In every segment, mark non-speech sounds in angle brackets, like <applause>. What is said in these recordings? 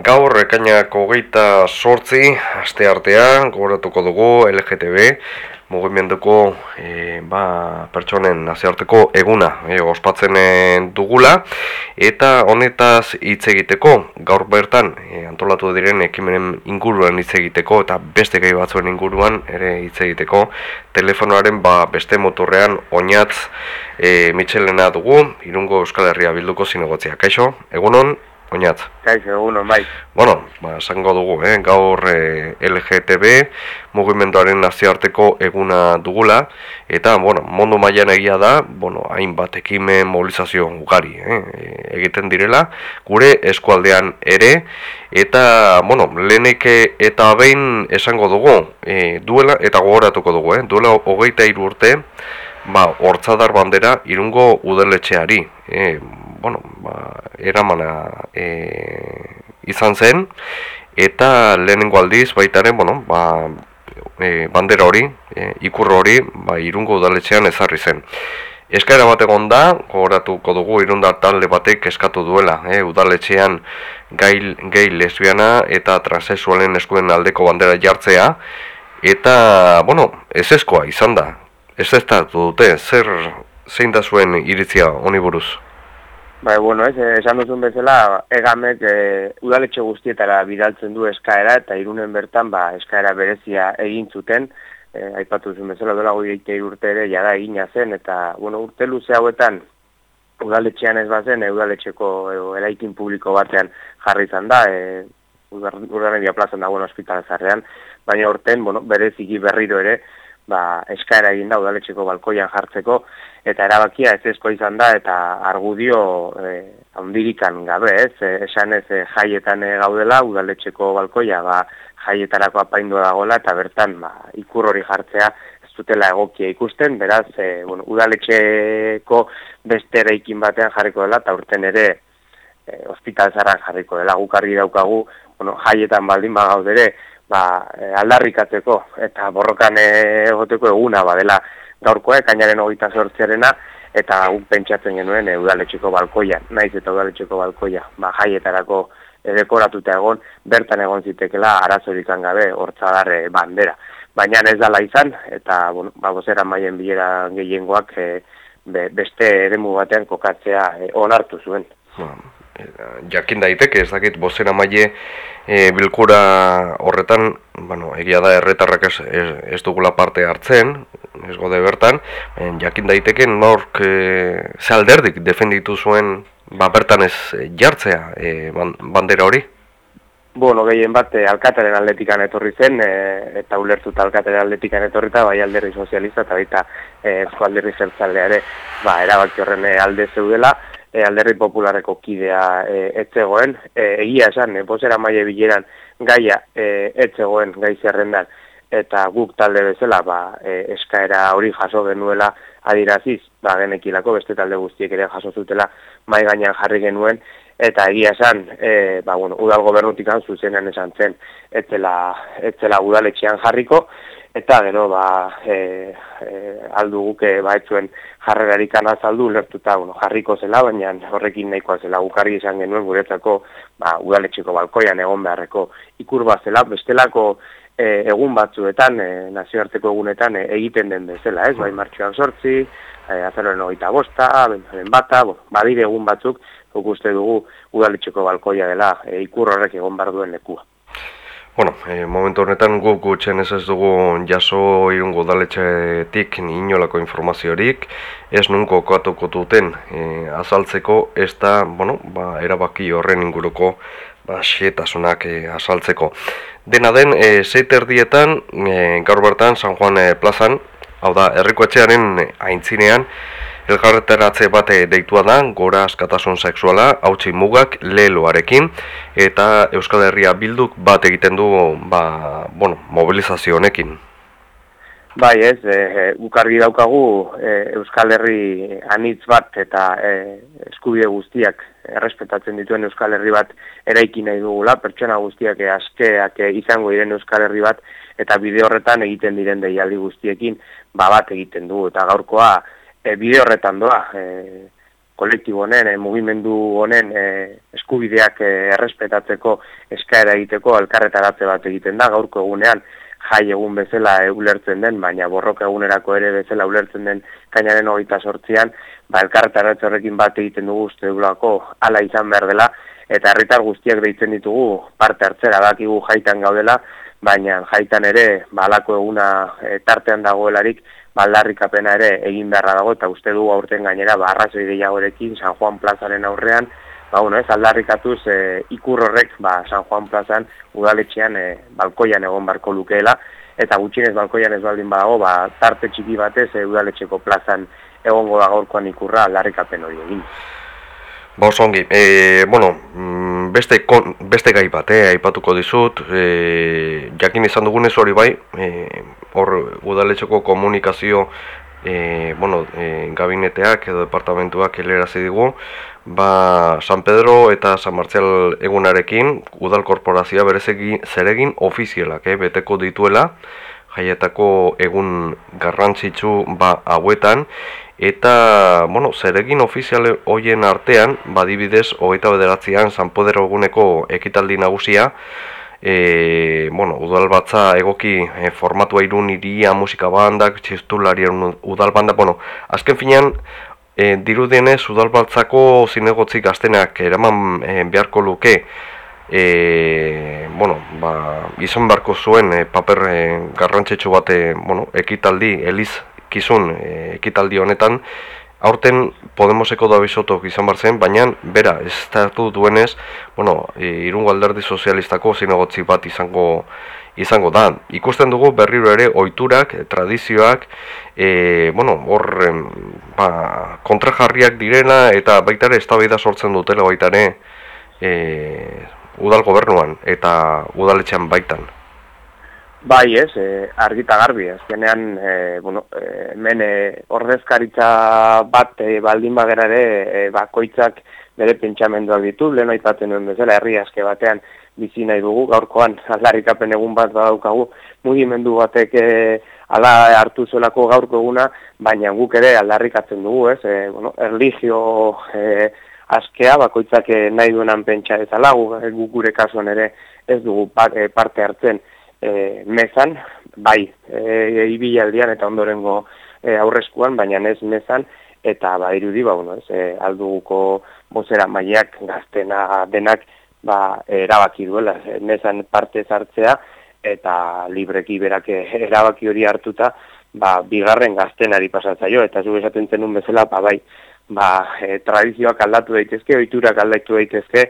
Gaur ekainak hogeita sortzi, aste artean, gogoratuko dugu LGTB, mugimenduko e, ba, pertsonen nazioarteko eguna e, ospatzen e, dugula, eta honetaz hitz egiteko, gaur bertan, e, antolatu diren ekimenen inguruan hitz egiteko, eta beste gai batzuen inguruan ere hitz egiteko, telefonoaren ba, beste motorrean oinatz e, mitxelena dugu, irungo Euskal Herria bilduko zinegotzia. Kaixo, egunon, Oñat. Kaixo, egunon, bai. Bueno, ba, esango dugu, eh? gaur eh, LGTB mugimenduaren nazioarteko eguna dugula, eta, bueno, mundu mailan egia da, bueno, hainbat ekimen mobilizazio ugari eh? egiten direla, gure eskualdean ere, eta, bueno, lehenik eta behin esango dugu, eh, duela, eta gogoratuko dugu, eh? duela hogeita urte, ba, hortzadar bandera irungo udaletxeari, eh, bueno, ba, eramana e, izan zen, eta lehenengo aldiz baitaren, bueno, ba, e, bandera hori, e, ikurro hori, ba, irungo udaletxean ezarri zen. Eskaera bat egon da, gogoratuko dugu irundar talde batek eskatu duela, e, udaletxean gai, gai lesbiana eta transexualen eskuen aldeko bandera jartzea, eta, bueno, ez eskoa izan da, ez ez dute, zer zein da zuen iritzia honi buruz? Bai, bueno, ez, esan duzun bezala, egamek e, udaletxe guztietara bidaltzen du eskaera eta irunen bertan ba, eskaera berezia egin zuten, e, aipatu zuen bezala, dola goi urte ere jada egina zen, eta bueno, urte luze hauetan udaletxean ez bazen, e, udaletxeko e, eraikin publiko batean jarri izan da, e, urgarren plazan dagoen ospitala zarrean, baina urten, bueno, bereziki berriro ere, ba, eskaera egin da udaletxeko balkoian jartzeko, eta erabakia ez ezko izan da, eta argudio e, handirikan gabe, ez, e, esan ez e, jaietan e, gaudela, udaletxeko balkoia, ba, jaietarako apaindu dagoela, eta bertan, ba, ikur hori jartzea, ez dutela egokia ikusten, beraz, e, bueno, udaletxeko beste eraikin batean jarriko dela, eta urten ere, e, hospital jarriko dela, gukarri daukagu, bueno, jaietan baldin bagaudere, ba, e, aldarrikatzeko eta borrokan egoteko eguna badela gaurkoa ekainaren hogeita sortziarena eta guk pentsatzen genuen e, udaletxeko balkoia, naiz eta udaletxeko balkoia, ba, jaietarako dekoratuta egon, bertan egon zitekela arazorikan gabe hortzadarre bandera. Baina ez dala izan, eta bueno, ba, bozera maien bilera gehiengoak e, beste eremu batean kokatzea e, onartu zuen. Ba, jakin daiteke, ez dakit, bozera maile e, bilkura horretan, bueno, egia da erretarrak ez, ez, dugula parte hartzen, ez gode bertan, en, jakin daiteke nork e, ze alderdik defenditu zuen ba, bertan ez jartzea e, bandera hori? Bueno, gehien bat, e, alkataren atletikan etorri zen, e, eta ulertuta alkataren atletikan etorri eta bai alderri sozialista, eta baita e, alderri ere, ba, erabaki horren alde zeudela, e, alderri populareko kidea e, etzegoen, e, egia esan, e, bozera maile bileran gaia e, etzegoen gai zerrendan, eta guk talde bezala ba, e, eskaera hori jaso genuela adiraziz, ba, genekilako beste talde guztiek ere jaso zutela mai gainean jarri genuen, eta egia esan, e, ba, bueno, udal gobernutik zuzenean esan zen, etzela, etzela udaletxean jarriko, eta gero ba e, e, aldu guke ba etzuen jarrerarik azaldu lertuta bueno, jarriko zela baina horrekin nahikoa zela. Gukarri izan genuen guretzako ba udaletxeko balkoian egon beharreko ikur zela. Bestelako e, egun batzuetan e, nazioarteko egunetan e, egiten den bezala ez? Bai martxoan sortzi e, azaroren hogeita bosta bentzaren bata bo, badire egun batzuk uste dugu udaletxeko balkoia dela e, ikur horrek egon behar duen lekua Bueno, e, momentu honetan guk gutxen ez ez dugu jaso irungo daletxetik inolako informaziorik, ez nunko koatuko duten e, azaltzeko, ez da, bueno, ba, erabaki horren inguruko ba, xetasunak e, azaltzeko. Dena den, e, zeiter dietan, e, gaur bertan, San Juan plazan, hau da, errikoetxearen aintzinean, Elgarreteratze bate deitua da, gora askatasun sexuala, hautsi mugak leloarekin, eta Euskal Herria bilduk bat egiten du ba, bueno, mobilizazio honekin. Bai ez, e, ukargi daukagu e, Euskal Herri anitz bat eta e, eskubide guztiak errespetatzen dituen Euskal Herri bat eraiki nahi dugula, pertsona guztiak askeak izango diren Euskal Herri bat, eta bide horretan egiten diren deialdi guztiekin ba, bat egiten dugu, eta gaurkoa e, bide horretan doa. E, kolektibo honen, e, mugimendu honen e, eskubideak e, errespetatzeko eskaera egiteko elkarretaratze bat egiten da gaurko egunean jai egun bezala e, ulertzen den, baina borroka egunerako ere bezala ulertzen den kainaren hogeita sortzian, ba, elkarretaratze horrekin bat egiten dugu uste dugulako ala izan behar dela, eta herritar guztiak deitzen ditugu parte hartzera dakigu jaitan gaudela, baina jaitan ere balako eguna e, tartean dagoelarik baldarrikapena ere egin beharra dago eta uste dugu aurten gainera ba arrazoi gehiagorekin San Juan Plazaren aurrean ba bueno, ez aldarrikatuz e, ikur horrek ba San Juan Plazan udaletxean e, balkoian egon barko lukeela eta gutxienez balkoian ez baldin badago ba tarte txiki batez e, udaletxeko plazan egongo da gaurkoan ikurra aldarrikapen hori egin. Ba oso ongi, e, bueno, mm, beste, kon, beste gai bat, eh, aipatuko dizut, e, jakin izan dugunez hori bai, e, hor udaletxeko komunikazio e, bueno, e, gabineteak edo departamentuak helerazi digu, ba San Pedro eta San Martzial egunarekin udal korporazioa berezegi zeregin ofizialak, eh, beteko dituela, jaietako egun garrantzitsu ba hauetan, Eta, bueno, zeregin ofiziale hoien artean, badibidez, hogeita bederatzean, San Podero eguneko ekitaldi nagusia, e, bueno, udalbatza egoki e, formatua irun iria, musika bandak, txistularien udalbanda, bueno, azken finean, e, dirudienez, udalbatzako zinegotzik gaztenak eraman e, beharko luke, e, bueno, ba, izan beharko zuen e, paper e, garrantzitsu bate, bueno, ekitaldi, eliz kizun e, ekitaldi honetan, aurten Podemoseko da bizotok izan bartzen, baina bera, ez datu duenez, bueno, irungo alderdi sozialistako zinegotzi bat izango izango da. Ikusten dugu berriro ere oiturak, tradizioak, e, bueno, hor ba, kontrajarriak direna eta baita ere eztabaida sortzen dutela baita ere e, udal gobernuan eta udaletxean baitan. Bai, ez, e, argita garbi, azkenean, e, bueno, e, hemen e, ordezkaritza bat e, baldin bagera ere, e, bakoitzak bere pentsamenduak ditu, lehen aipaten duen bezala, herri aske batean bizi nahi dugu, gaurkoan <laughs> aldarrikapen egun bat badaukagu, mugimendu batek e, ala hartu zuelako gaurko eguna, baina guk ere aldarrikatzen dugu, ez, e, bueno, erligio e, askea, bakoitzak nahi duenan pentsa ez alagu, guk gure kasuan ere ez dugu parte hartzen, e, mezan, bai, e, ibilaldian eta ondorengo e, aurrezkuan, baina ez mezan, eta ba, irudi, ba, bueno, ez, e, alduguko bozera maiak gaztena denak, ba, erabaki duela, e, mezan parte zartzea, eta libreki berak erabaki hori hartuta, ba, bigarren gaztenari pasatzaio, eta zu esaten zenun bezala, ba, bai, ba, e, tradizioak aldatu daitezke, oiturak aldatu daitezke,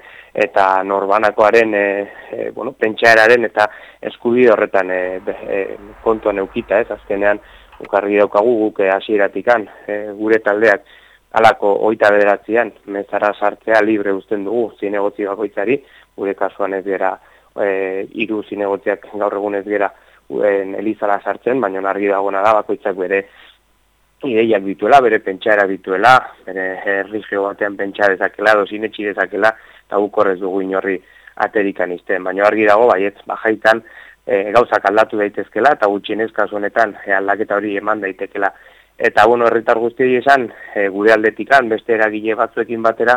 eta norbanakoaren e, e, bueno, pentsaeraren eta eskubide horretan e, e, kontuan eukita, ez, azkenean, ukarri daukagu guk e, asieratikan, e, gure taldeak, alako oita bederatzean, mezara sartzea libre uzten dugu, zinegotzi bakoitzari, gure kasuan ez gera, e, iru zinegotziak gaur egun ez gera, elizala sartzen, baina argi dagoena da bakoitzak bere ideiak dituela, bere pentsaera dituela, bere errigio batean pentsa dezakela, dozinetxi dezakela, eta gukorrez dugu inorri aterikan izten. Baina argi dago, baiet, bajaitan e, gauzak aldatu daitezkela, eta gutxienez kasu honetan e, aldaketa hori eman daitekela. Eta bueno, herritar guztioi esan, e, gure aldetikan, beste eragile batzuekin batera,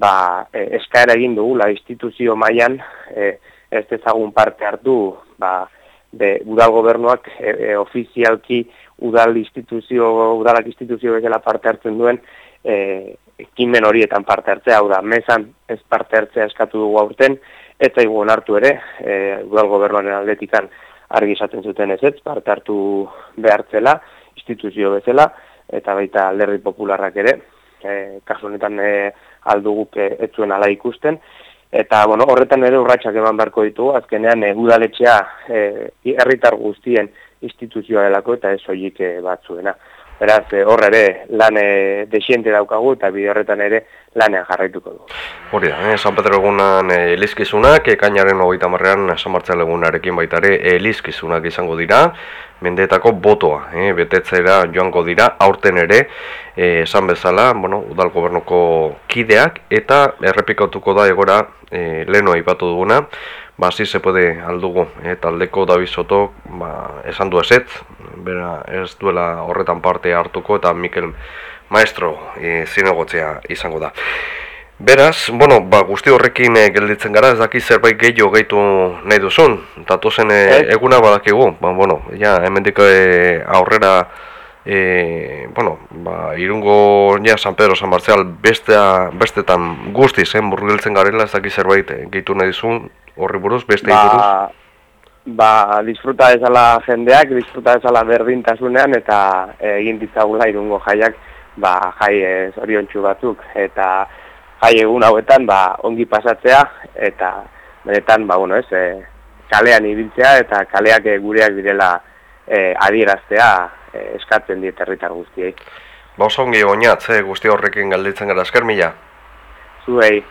ba, e, eskaera egin dugula instituzio mailan e, ez ezagun parte hartu, ba, de udal gobernuak e, e, ofizialki udal instituzio, udalak instituzio bezala parte hartzen duen, e, ekimen horietan parte hartzea, hau da, mesan ez parte hartzea eskatu dugu aurten, ez zaigu onartu ere, e, udal gobernuaren aldetikan argi esaten zuten ez ez, parte hartu behartzela, instituzio bezala, eta baita alderri popularrak ere, e, kasu honetan e, alduguk e, ez zuen ala ikusten, Eta, bueno, horretan ere urratsak eman beharko ditugu, azkenean e, udaletxea herritar guztien instituzioa delako eta ez horiek eh, batzuena. Beraz, eh, hor ere lan e, desiente daukagu eta bide horretan ere lanean jarraituko du. Hori da, San Pedro egunan elizkizunak, ekainaren hogeita marrean San Martzial egunarekin baita ere elizkizunak izango dira, mendeetako botoa, eh, betetzera joango dira, aurten ere, esan bezala, bueno, udal gobernuko kideak, eta errepikatuko da egora e, leheno aipatu duguna, ba, zi se puede aldugu, e, taldeko David ba, esan du eset, bera ez duela horretan parte hartuko, eta Mikel maestro e, zinegotzea izango da. Beraz, bueno, ba, guzti horrekin e, gelditzen gara, ez daki zerbait gehiago gehitu nahi duzun, datozen e, eguna badakigu, ba, bueno, ja, hemendik e, aurrera, e, bueno, ba, irungo ja, San Pedro, San Marcial, bestea, bestetan guzti zen burgiltzen garela, ez daki zerbait gehitu nahi duzun, horri buruz, beste ba, buruz? ba, disfruta ezala jendeak, disfruta ezala berdintasunean eta egin ditzagula irungo jaiak ba, jai ez oriontsu batzuk. Eta jai egun hauetan ba, ongi pasatzea eta benetan ba, bueno, ez, e, kalean ibiltzea eta kaleak e, gureak direla e, adieraztea e, eskatzen diet herritar guztiei. Ba oso ongi oinat, guzti horrekin galditzen gara esker mila? Zuei.